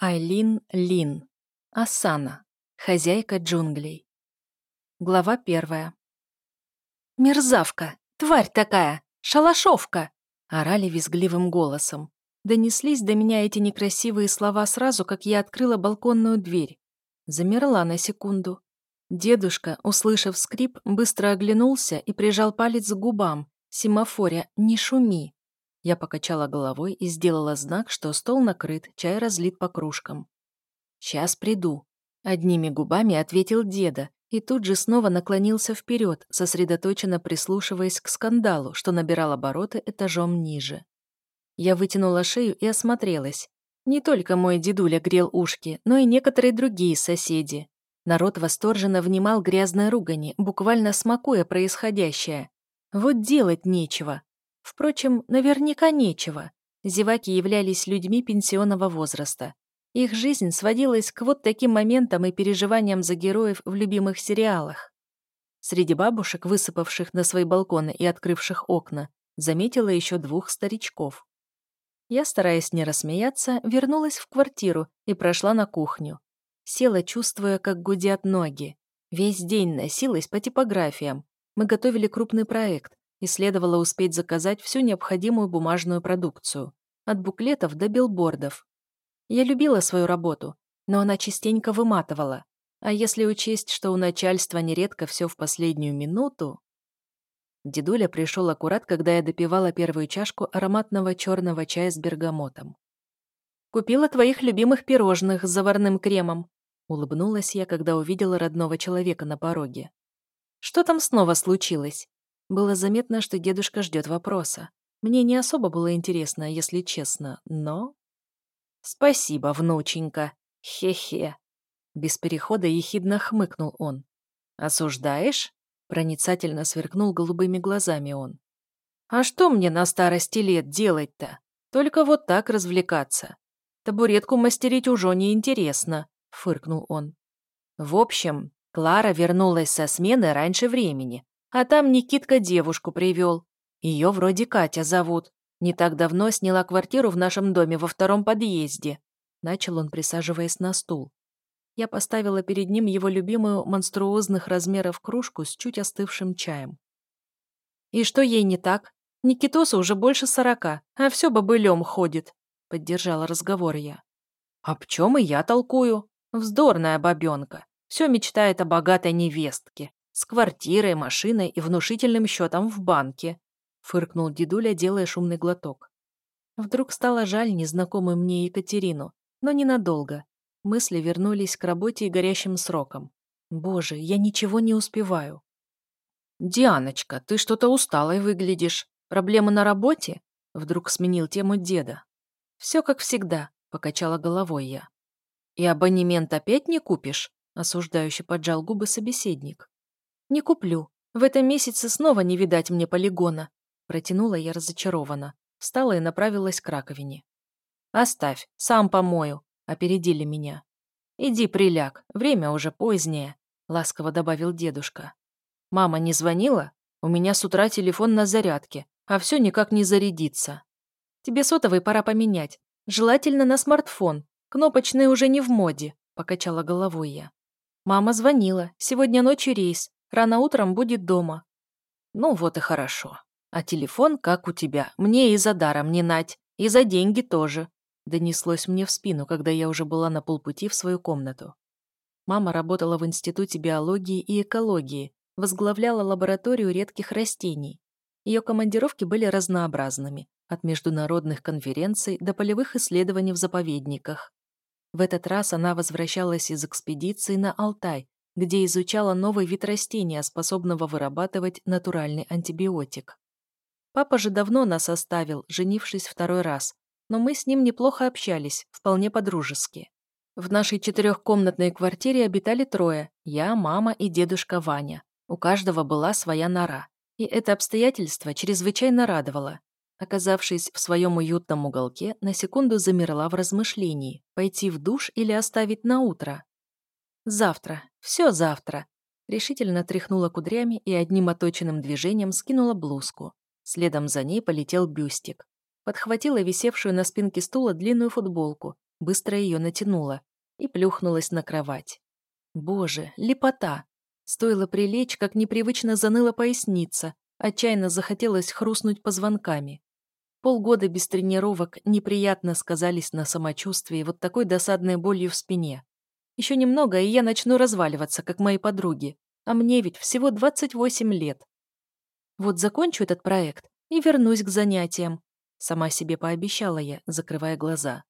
Айлин Лин. Асана. Хозяйка джунглей. Глава первая. «Мерзавка! Тварь такая! Шалашовка!» орали визгливым голосом. Донеслись до меня эти некрасивые слова сразу, как я открыла балконную дверь. Замерла на секунду. Дедушка, услышав скрип, быстро оглянулся и прижал палец к губам, семафоря «Не шуми!» Я покачала головой и сделала знак, что стол накрыт, чай разлит по кружкам. «Сейчас приду», — одними губами ответил деда и тут же снова наклонился вперед, сосредоточенно прислушиваясь к скандалу, что набирал обороты этажом ниже. Я вытянула шею и осмотрелась. Не только мой дедуля грел ушки, но и некоторые другие соседи. Народ восторженно внимал грязной ругани, буквально смакуя происходящее. Вот делать нечего. Впрочем, наверняка нечего. Зеваки являлись людьми пенсионного возраста. Их жизнь сводилась к вот таким моментам и переживаниям за героев в любимых сериалах. Среди бабушек, высыпавших на свои балконы и открывших окна, заметила еще двух старичков. Я, стараясь не рассмеяться, вернулась в квартиру и прошла на кухню. Села, чувствуя, как гудят ноги. Весь день носилась по типографиям. Мы готовили крупный проект, и следовало успеть заказать всю необходимую бумажную продукцию, от буклетов до билбордов. Я любила свою работу, но она частенько выматывала, а если учесть, что у начальства нередко все в последнюю минуту... Дедуля пришел аккурат, когда я допивала первую чашку ароматного черного чая с бергамотом. «Купила твоих любимых пирожных с заварным кремом», улыбнулась я, когда увидела родного человека на пороге. «Что там снова случилось?» Было заметно, что дедушка ждет вопроса. Мне не особо было интересно, если честно, но... «Спасибо, внученька. Хе-хе». Без перехода ехидно хмыкнул он. «Осуждаешь?» Проницательно сверкнул голубыми глазами он. «А что мне на старости лет делать-то? Только вот так развлекаться. Табуретку мастерить уже неинтересно», — фыркнул он. «В общем, Клара вернулась со смены раньше времени, а там Никитка девушку привел. Ее вроде Катя зовут. Не так давно сняла квартиру в нашем доме во втором подъезде. Начал он, присаживаясь на стул. Я поставила перед ним его любимую монструозных размеров кружку с чуть остывшим чаем. «И что ей не так? Никитосу уже больше сорока, а все бобылем ходит», — поддержала разговор я. «Об чем и я толкую? Вздорная бабенка. Все мечтает о богатой невестке с квартирой, машиной и внушительным счетом в банке», — фыркнул дедуля, делая шумный глоток. Вдруг стало жаль незнакомую мне Екатерину, но ненадолго. Мысли вернулись к работе и горящим срокам. Боже, я ничего не успеваю. «Дианочка, ты что-то усталой выглядишь. Проблемы на работе?» Вдруг сменил тему деда. «Все как всегда», — покачала головой я. «И абонемент опять не купишь?» Осуждающе поджал губы собеседник. «Не куплю. В этом месяце снова не видать мне полигона», протянула я разочарованно. Встала и направилась к раковине. «Оставь, сам помою», опередили меня. «Иди приляг, время уже позднее», ласково добавил дедушка. «Мама не звонила? У меня с утра телефон на зарядке, а все никак не зарядится. Тебе сотовый пора поменять. Желательно на смартфон. Кнопочный уже не в моде», покачала головой я. Мама звонила. Сегодня ночью рейс. Рано утром будет дома. Ну вот и хорошо. А телефон, как у тебя, мне и за даром не нать, и за деньги тоже. Донеслось мне в спину, когда я уже была на полпути в свою комнату. Мама работала в Институте биологии и экологии, возглавляла лабораторию редких растений. Ее командировки были разнообразными, от международных конференций до полевых исследований в заповедниках. В этот раз она возвращалась из экспедиции на Алтай, где изучала новый вид растения, способного вырабатывать натуральный антибиотик. Папа же давно нас оставил, женившись второй раз, но мы с ним неплохо общались, вполне по-дружески. В нашей четырехкомнатной квартире обитали трое – я, мама и дедушка Ваня. У каждого была своя нора. И это обстоятельство чрезвычайно радовало. Оказавшись в своем уютном уголке, на секунду замерла в размышлении – пойти в душ или оставить на утро. Завтра. Все завтра. Решительно тряхнула кудрями и одним оточенным движением скинула блузку. Следом за ней полетел бюстик. Подхватила висевшую на спинке стула длинную футболку быстро ее натянула и плюхнулась на кровать. Боже, лепота! Стоило прилечь, как непривычно заныла поясница, отчаянно захотелось хрустнуть позвонками. Полгода без тренировок неприятно сказались на самочувствии вот такой досадной болью в спине. Еще немного, и я начну разваливаться, как мои подруги. А мне ведь всего 28 лет. Вот закончу этот проект и вернусь к занятиям. Сама себе пообещала я, закрывая глаза.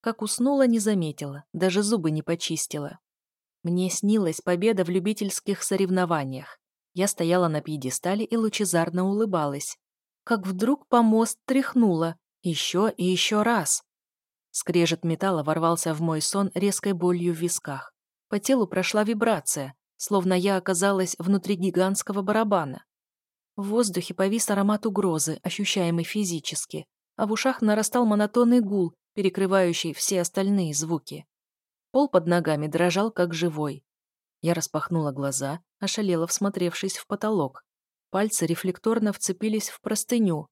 Как уснула, не заметила, даже зубы не почистила. Мне снилась победа в любительских соревнованиях. Я стояла на пьедестале и лучезарно улыбалась. Как вдруг помост тряхнуло. Еще и еще раз. Скрежет металла ворвался в мой сон резкой болью в висках. По телу прошла вибрация, словно я оказалась внутри гигантского барабана. В воздухе повис аромат угрозы, ощущаемый физически, а в ушах нарастал монотонный гул, перекрывающий все остальные звуки. Пол под ногами дрожал, как живой. Я распахнула глаза, ошалела, всмотревшись в потолок. Пальцы рефлекторно вцепились в простыню.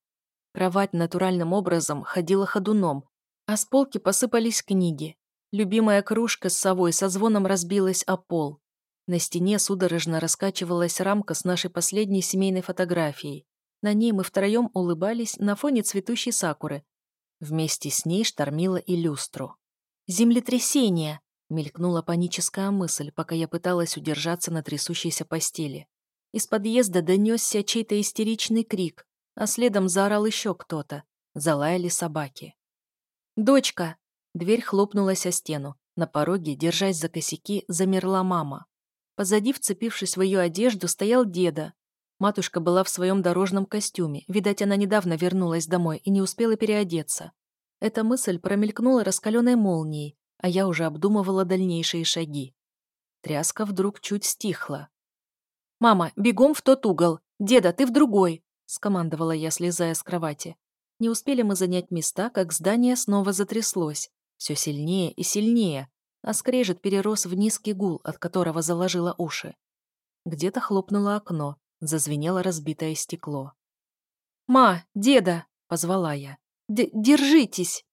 Кровать натуральным образом ходила ходуном, а с полки посыпались книги. Любимая кружка с совой со звоном разбилась о пол. На стене судорожно раскачивалась рамка с нашей последней семейной фотографией. На ней мы втроем улыбались на фоне цветущей сакуры. Вместе с ней штормила и люстру. «Землетрясение!» Мелькнула паническая мысль, пока я пыталась удержаться на трясущейся постели. Из подъезда донесся чей-то истеричный крик, а следом заорал еще кто-то. Залаяли собаки. «Дочка!» Дверь хлопнулась о стену. На пороге, держась за косяки, замерла мама. Позади, вцепившись в ее одежду, стоял деда. Матушка была в своем дорожном костюме. Видать, она недавно вернулась домой и не успела переодеться. Эта мысль промелькнула раскаленной молнией, а я уже обдумывала дальнейшие шаги. Тряска вдруг чуть стихла. «Мама, бегом в тот угол! Деда, ты в другой!» — скомандовала я, слезая с кровати. Не успели мы занять места, как здание снова затряслось. Все сильнее и сильнее, а скрежет перерос в низкий гул, от которого заложило уши. Где-то хлопнуло окно, зазвенело разбитое стекло. «Ма, деда!» — позвала я. «Держитесь!»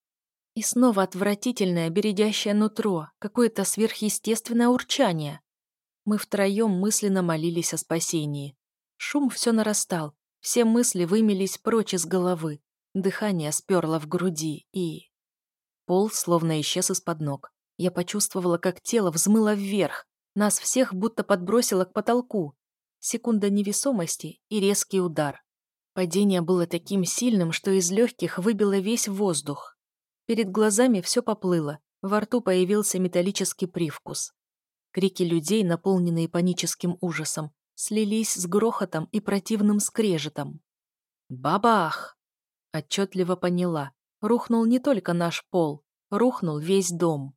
И снова отвратительное, бередящее нутро, какое-то сверхъестественное урчание. Мы втроем мысленно молились о спасении. Шум все нарастал, все мысли вымелись прочь из головы, дыхание сперло в груди и... Пол словно исчез из-под ног. Я почувствовала, как тело взмыло вверх, нас всех будто подбросило к потолку. Секунда невесомости и резкий удар. Падение было таким сильным, что из легких выбило весь воздух. Перед глазами все поплыло, во рту появился металлический привкус. Крики людей, наполненные паническим ужасом, слились с грохотом и противным скрежетом. «Бабах!» Отчетливо поняла. Рухнул не только наш пол, рухнул весь дом.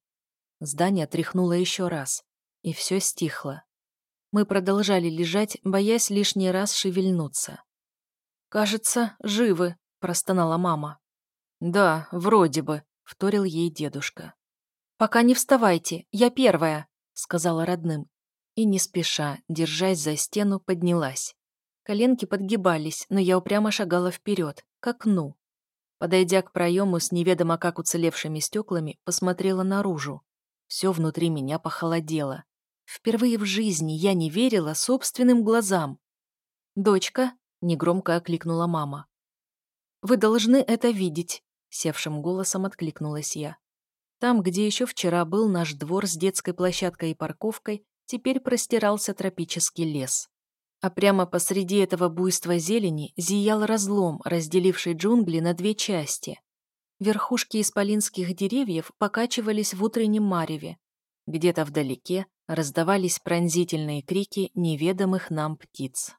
Здание тряхнуло еще раз, и все стихло. Мы продолжали лежать, боясь лишний раз шевельнуться. «Кажется, живы», – простонала мама. «Да, вроде бы», — вторил ей дедушка. «Пока не вставайте, я первая», — сказала родным. И не спеша, держась за стену, поднялась. Коленки подгибались, но я упрямо шагала вперед, к окну. Подойдя к проему с неведомо как уцелевшими стеклами, посмотрела наружу. Все внутри меня похолодело. Впервые в жизни я не верила собственным глазам. «Дочка», — негромко окликнула мама, — «вы должны это видеть. Севшим голосом откликнулась я. Там, где еще вчера был наш двор с детской площадкой и парковкой, теперь простирался тропический лес. А прямо посреди этого буйства зелени зиял разлом, разделивший джунгли на две части. Верхушки исполинских деревьев покачивались в утреннем мареве. Где-то вдалеке раздавались пронзительные крики неведомых нам птиц.